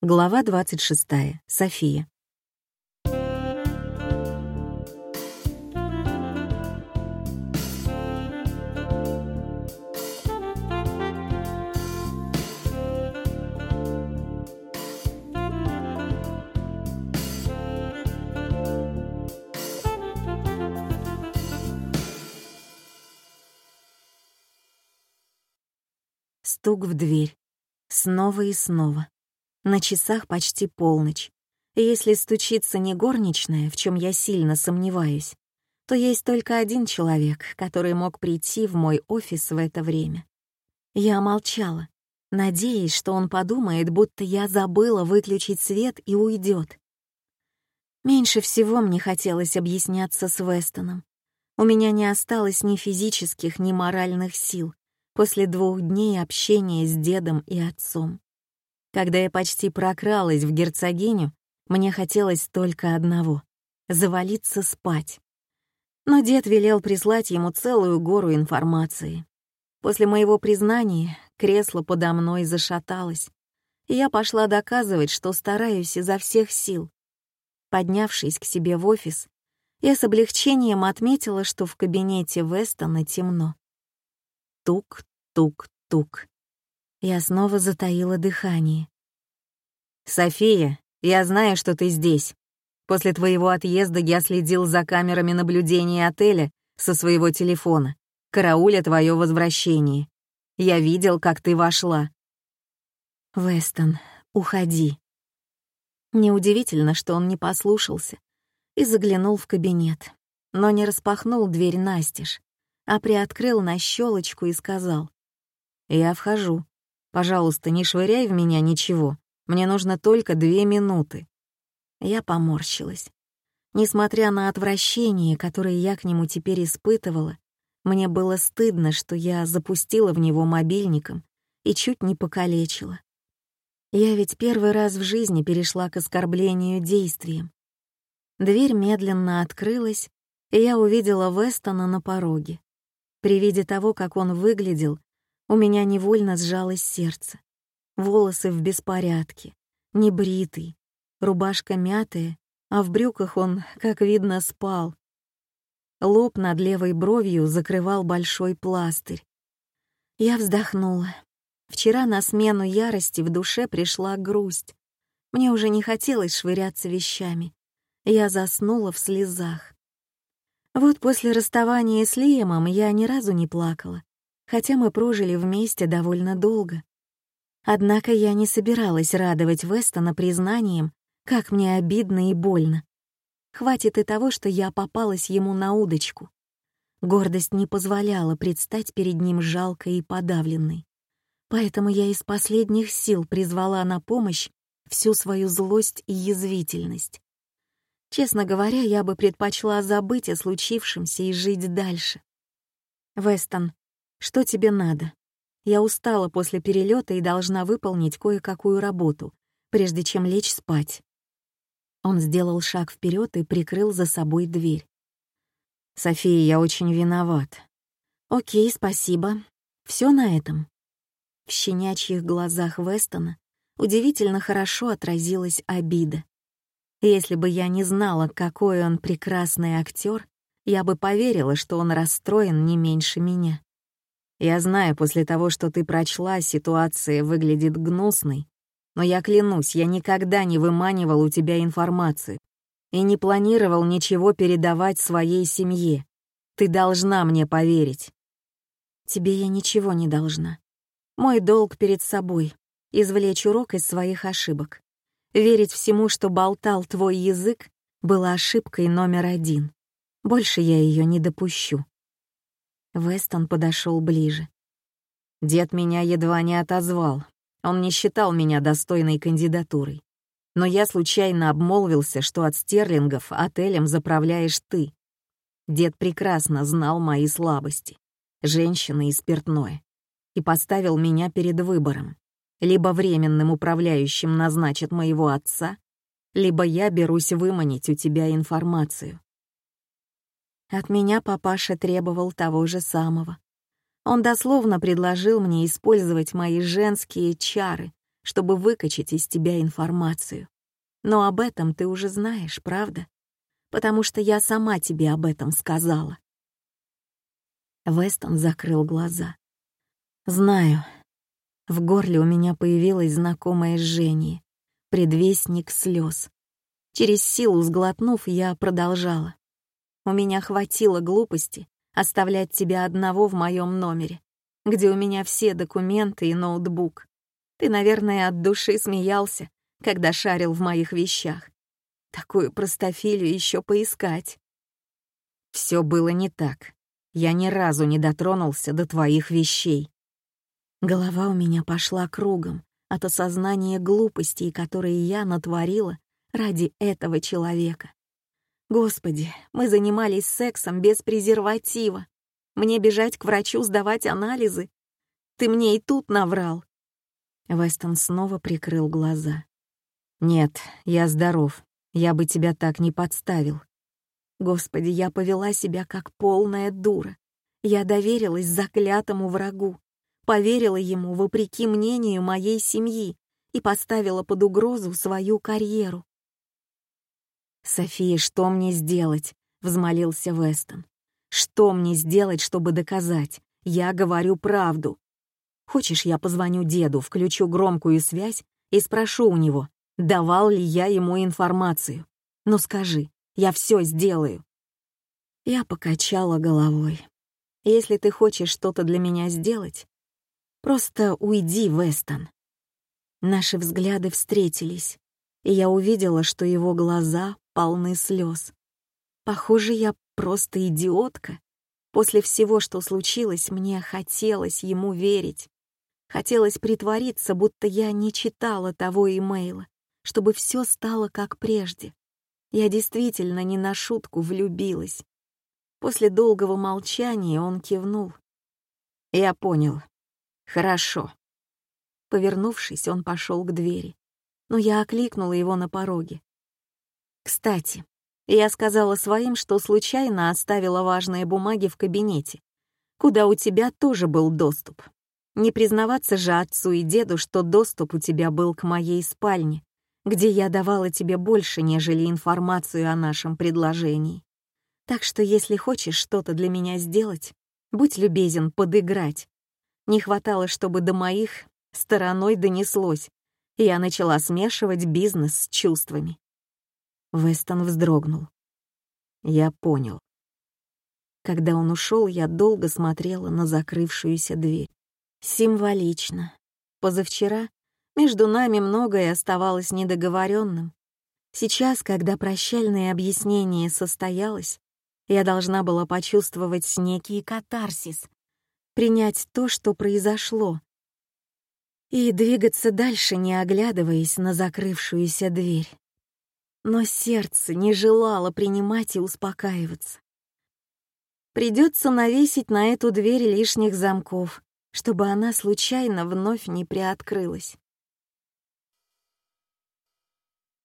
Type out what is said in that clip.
Глава 26. София. Стук в дверь. Снова и снова. На часах почти полночь. И если стучится не горничная, в чем я сильно сомневаюсь, то есть только один человек, который мог прийти в мой офис в это время. Я молчала, надеясь, что он подумает, будто я забыла выключить свет и уйдет. Меньше всего мне хотелось объясняться с Вестоном. У меня не осталось ни физических, ни моральных сил после двух дней общения с дедом и отцом. Когда я почти прокралась в герцогиню, мне хотелось только одного — завалиться спать. Но дед велел прислать ему целую гору информации. После моего признания кресло подо мной зашаталось, и я пошла доказывать, что стараюсь изо всех сил. Поднявшись к себе в офис, я с облегчением отметила, что в кабинете Вестона темно. Тук-тук-тук. Я снова затаила дыхание. «София, я знаю, что ты здесь. После твоего отъезда я следил за камерами наблюдения отеля со своего телефона, карауля твое возвращение. Я видел, как ты вошла». «Вестон, уходи». Неудивительно, что он не послушался и заглянул в кабинет, но не распахнул дверь настежь, а приоткрыл на щелочку и сказал. «Я вхожу. Пожалуйста, не швыряй в меня ничего. Мне нужно только две минуты». Я поморщилась. Несмотря на отвращение, которое я к нему теперь испытывала, мне было стыдно, что я запустила в него мобильником и чуть не покалечила. Я ведь первый раз в жизни перешла к оскорблению действием. Дверь медленно открылась, и я увидела Вестона на пороге. При виде того, как он выглядел, у меня невольно сжалось сердце. Волосы в беспорядке, небритый, рубашка мятая, а в брюках он, как видно, спал. Лоб над левой бровью закрывал большой пластырь. Я вздохнула. Вчера на смену ярости в душе пришла грусть. Мне уже не хотелось швыряться вещами. Я заснула в слезах. Вот после расставания с Лиемом я ни разу не плакала хотя мы прожили вместе довольно долго. Однако я не собиралась радовать Вестона признанием, как мне обидно и больно. Хватит и того, что я попалась ему на удочку. Гордость не позволяла предстать перед ним жалкой и подавленной. Поэтому я из последних сил призвала на помощь всю свою злость и язвительность. Честно говоря, я бы предпочла забыть о случившемся и жить дальше. Вестон, что тебе надо? Я устала после перелета и должна выполнить кое-какую работу, прежде чем лечь спать. Он сделал шаг вперед и прикрыл за собой дверь. «София, я очень виноват». «Окей, спасибо. Все на этом». В щенячьих глазах Вестона удивительно хорошо отразилась обида. Если бы я не знала, какой он прекрасный актер, я бы поверила, что он расстроен не меньше меня. Я знаю, после того, что ты прочла, ситуация выглядит гнусной, но я клянусь, я никогда не выманивал у тебя информацию и не планировал ничего передавать своей семье. Ты должна мне поверить. Тебе я ничего не должна. Мой долг перед собой — извлечь урок из своих ошибок. Верить всему, что болтал твой язык, была ошибкой номер один. Больше я ее не допущу. Вестон подошел ближе. Дед меня едва не отозвал. Он не считал меня достойной кандидатурой. Но я случайно обмолвился, что от стерлингов отелем заправляешь ты. Дед прекрасно знал мои слабости. Женщины и спиртное. И поставил меня перед выбором. Либо временным управляющим назначат моего отца, либо я берусь выманить у тебя информацию. От меня папаша требовал того же самого. Он дословно предложил мне использовать мои женские чары, чтобы выкачать из тебя информацию. Но об этом ты уже знаешь, правда? Потому что я сама тебе об этом сказала. Вестон закрыл глаза. Знаю. В горле у меня появилось знакомое жжение, предвестник слез. Через силу сглотнув, я продолжала. У меня хватило глупости оставлять тебя одного в моем номере, где у меня все документы и ноутбук. Ты, наверное, от души смеялся, когда шарил в моих вещах. Такую простофилию еще поискать. Все было не так. Я ни разу не дотронулся до твоих вещей. Голова у меня пошла кругом от осознания глупостей, которые я натворила ради этого человека. Господи, мы занимались сексом без презерватива. Мне бежать к врачу сдавать анализы? Ты мне и тут наврал. Вестон снова прикрыл глаза. «Нет, я здоров. Я бы тебя так не подставил». Господи, я повела себя как полная дура. Я доверилась заклятому врагу, поверила ему вопреки мнению моей семьи и поставила под угрозу свою карьеру. «София, что мне сделать?» — взмолился Вестон. «Что мне сделать, чтобы доказать? Я говорю правду. Хочешь, я позвоню деду, включу громкую связь и спрошу у него, давал ли я ему информацию. Ну скажи, я все сделаю». Я покачала головой. «Если ты хочешь что-то для меня сделать, просто уйди, Вестон». Наши взгляды встретились, и я увидела, что его глаза полны слез. Похоже, я просто идиотка. После всего, что случилось, мне хотелось ему верить. Хотелось притвориться, будто я не читала того имейла, чтобы все стало как прежде. Я действительно не на шутку влюбилась. После долгого молчания он кивнул. «Я понял. Хорошо». Повернувшись, он пошел к двери. Но я окликнула его на пороге. «Кстати, я сказала своим, что случайно оставила важные бумаги в кабинете, куда у тебя тоже был доступ. Не признаваться же отцу и деду, что доступ у тебя был к моей спальне, где я давала тебе больше, нежели информацию о нашем предложении. Так что если хочешь что-то для меня сделать, будь любезен подыграть. Не хватало, чтобы до моих стороной донеслось. Я начала смешивать бизнес с чувствами. Вестон вздрогнул. Я понял. Когда он ушел, я долго смотрела на закрывшуюся дверь. Символично. Позавчера между нами многое оставалось недоговоренным. Сейчас, когда прощальное объяснение состоялось, я должна была почувствовать некий катарсис, принять то, что произошло, и двигаться дальше, не оглядываясь на закрывшуюся дверь. Но сердце не желало принимать и успокаиваться. Придется навесить на эту дверь лишних замков, чтобы она случайно вновь не приоткрылась.